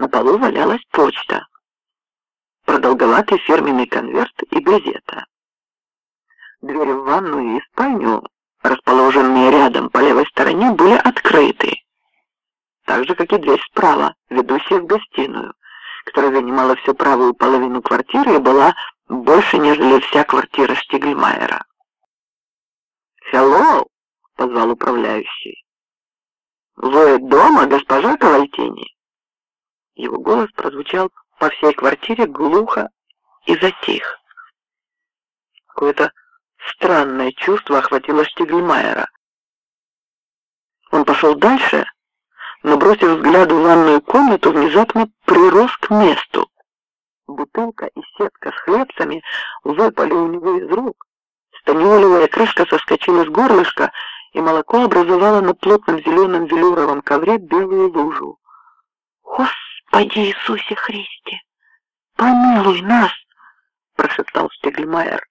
На полу валялась почта, продолговатый фирменный конверт и газета. Двери в ванную и спальню, расположенные рядом по левой стороне, были открыты, так же, как и дверь справа, ведущая в гостиную, которая занимала всю правую половину квартиры и была больше, нежели вся квартира Штигльмайера. «Хеллоу!» — позвал управляющий. «Вы дома, госпожа Кавальтини?» Его голос прозвучал по всей квартире глухо и затих. Какое-то странное чувство охватило Штигльмайера. Он пошел дальше, но, бросив взгляд в ванную комнату, внезапно прирос к месту. Бутылка и сетка с хлебцами выпали у него из рук. Станиолевая крышка соскочила с горлышка, и молоко образовало на плотном зеленом велюровом ковре белую лужу. «Господи Иисусе Христе, помилуй нас!» — прошептал Штегльмайер.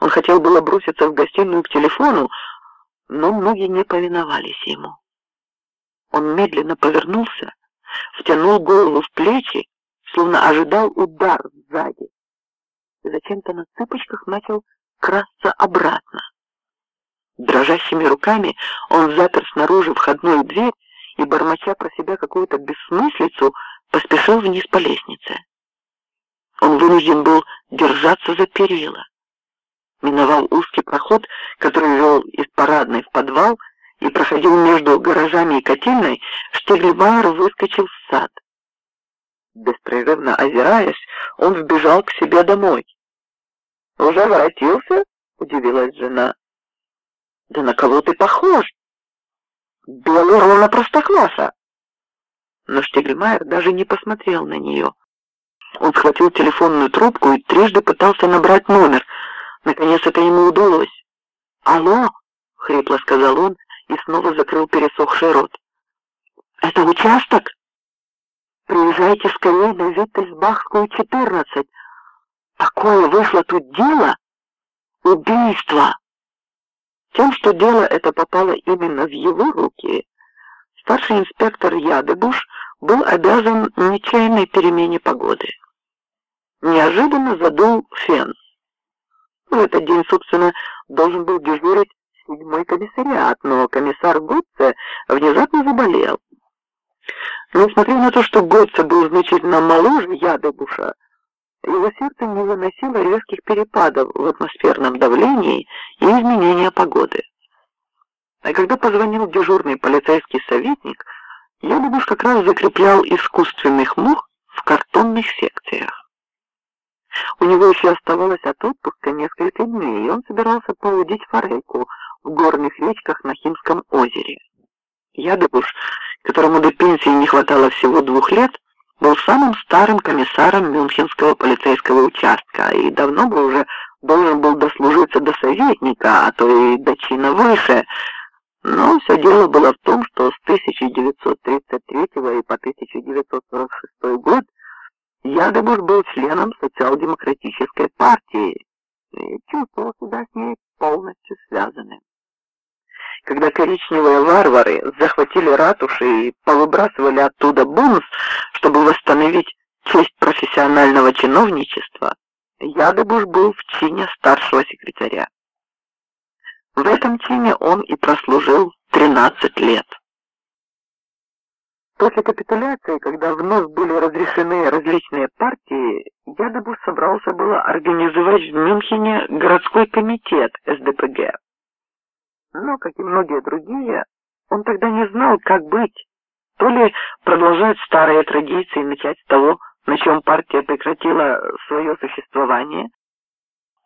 Он хотел было броситься в гостиную к телефону, но ноги не повиновались ему. Он медленно повернулся, втянул голову в плечи, словно ожидал удар сзади. И зачем-то на цыпочках начал красться обратно. Дрожащими руками он запер снаружи входную дверь и, бормоча про себя какую-то бессмыслицу, поспешил вниз по лестнице. Он вынужден был держаться за перила. Миновал узкий проход, который вел из парадной в подвал, и проходил между гаражами и котельной, Штегльбауэр выскочил в сад. Беспрерывно озираясь, он вбежал к себе домой. «Уже воротился?» — удивилась жена. «Да на кого ты похож?» «Белый ровно простокваша!» Но Штегльмайер даже не посмотрел на нее. Он схватил телефонную трубку и трижды пытался набрать номер. Наконец это ему удалось. «Алло!» — хрипло сказал он и снова закрыл пересохший рот. «Это участок? Приезжайте скорее на Виттельсбахскую, 14. Такое вышло тут дело? Убийство!» Тем, что дело это попало именно в его руки, старший инспектор Ядыбуш был обязан нечаянной перемене погоды. Неожиданно задул фен. В этот день, собственно, должен был дежурить седьмой комиссариат, но комиссар Готце внезапно заболел. Несмотря на то, что Готце был значительно моложе Ядыбуша, его сердце не выносило резких перепадов в атмосферном давлении и изменения погоды. А когда позвонил дежурный полицейский советник, Ядыбуш как раз закреплял искусственных мух в картонных секциях. У него еще оставалось от отпуска несколько дней, и он собирался поудить форельку в горных речках на Химском озере. Ядыбуш, которому до пенсии не хватало всего двух лет, был самым старым комиссаром Мюнхенского полицейского участка и давно бы уже должен был дослужиться до советника, а то и до чина выше. Но все дело было в том, что с 1933 и по 1946 год Ядыбуш был членом социал-демократической партии и чувствовал себя с ней полностью связанным. Когда коричневые варвары захватили ратуши и повыбрасывали оттуда бонус, чтобы восстановить честь профессионального чиновничества, Ядыбуш был в чине старшего секретаря. В этом чине он и прослужил 13 лет. После капитуляции, когда вновь были разрешены различные партии, Ядыбуш собрался было организовать в Мюнхене городской комитет СДПГ. Но, как и многие другие, он тогда не знал, как быть. То ли продолжать старые традиции, начать с того, на чем партия прекратила свое существование,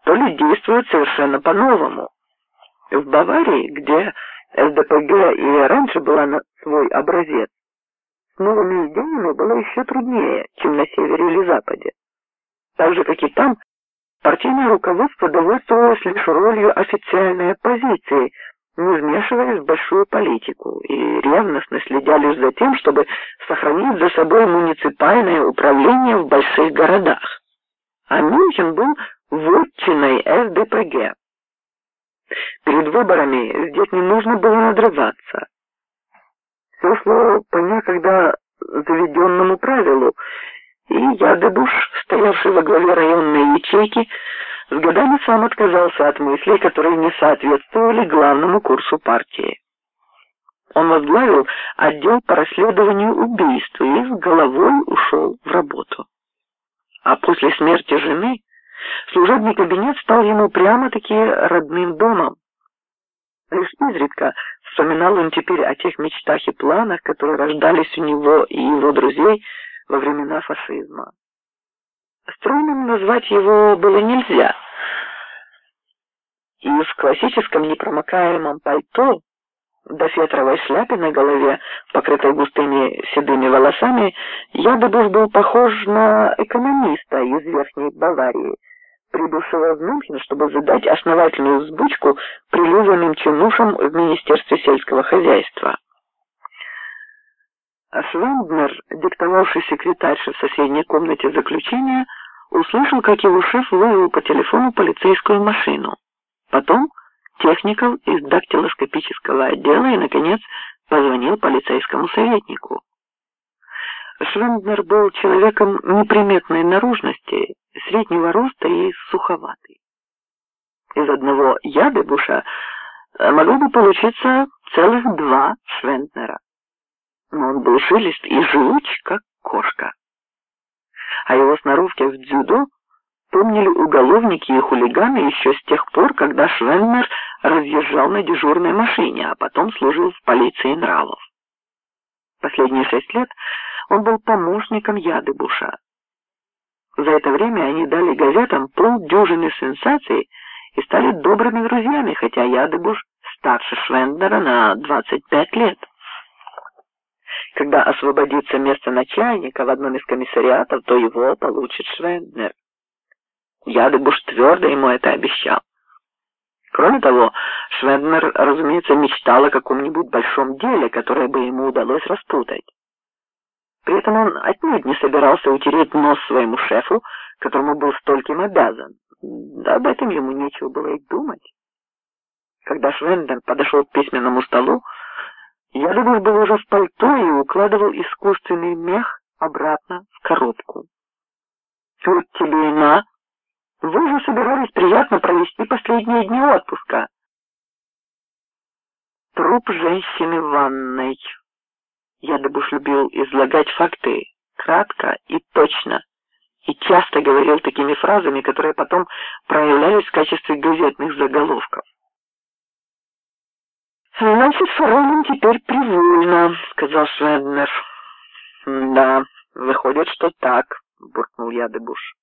то ли действовать совершенно по-новому. В Баварии, где СДПГ и раньше была на свой образец, новыми идеями было еще труднее, чем на севере или западе. Так же, как и там, партийное руководство довольствовалось лишь ролью официальной оппозиции, не вмешиваясь в большую политику, и ревностно следя лишь за тем, чтобы сохранить за собой муниципальное управление в больших городах. А Мюнхен был вотчиной СДПГ. Перед выборами здесь не нужно было надрываться. Все шло по некогда заведенному правилу, и Ядыбуш, стоявший во главе районной ячейки, с годами сам отказался от мыслей, которые не соответствовали главному курсу партии. Он возглавил отдел по расследованию убийств и с головой ушел в работу. А после смерти жены служебный кабинет стал ему прямо-таки родным домом. Лишь изредка вспоминал он теперь о тех мечтах и планах, которые рождались у него и его друзей во времена фашизма. Стройным назвать его было нельзя. И в классическом непромокаемом пальто, до фетровой шляпе на голове, покрытой густыми седыми волосами, я бы был похож на экономиста из Верхней Баварии, прибывшего в Мюнхен, чтобы задать основательную взбучку прилизанным чинушам в Министерстве сельского хозяйства. Швенднер, диктовавший секретарше в соседней комнате заключения, услышал, как его шеф вывел по телефону полицейскую машину. Потом техников из дактилоскопического отдела и, наконец, позвонил полицейскому советнику. Швенднер был человеком неприметной наружности, среднего роста и суховатый. Из одного ядыбуша могло бы получиться целых два Швенднера. Но он был жилист и живуч, как кошка. А его сноровки в дзюдо помнили уголовники и хулиганы еще с тех пор, когда Швеннер разъезжал на дежурной машине, а потом служил в полиции нравов. Последние шесть лет он был помощником Ядыбуша. За это время они дали газетам полдюжины сенсаций и стали добрыми друзьями, хотя Ядыбуш старше Швендера на 25 лет. Когда освободится место начальника в одном из комиссариатов, то его получит Швендер. Ядыбуш твердо ему это обещал. Кроме того, Швенднер, разумеется, мечтал о каком-нибудь большом деле, которое бы ему удалось распутать. При этом он отнюдь не собирался утереть нос своему шефу, которому был стольким обязан. Да об этом ему нечего было и думать. Когда Швендер подошел к письменному столу, Ядыбуш был уже в пальто и укладывал искусственный мех обратно в коробку. «Вот тебе и на!» Вы же собирались приятно провести последние дни отпуска. Труп женщины в ванной. Я Ядыбуш любил излагать факты кратко и точно, и часто говорил такими фразами, которые потом проявлялись в качестве газетных заголовков. «Значит, Фролин теперь привольно», — сказал Швенднер. «Да, выходит, что так», — буркнул Ядыбуш.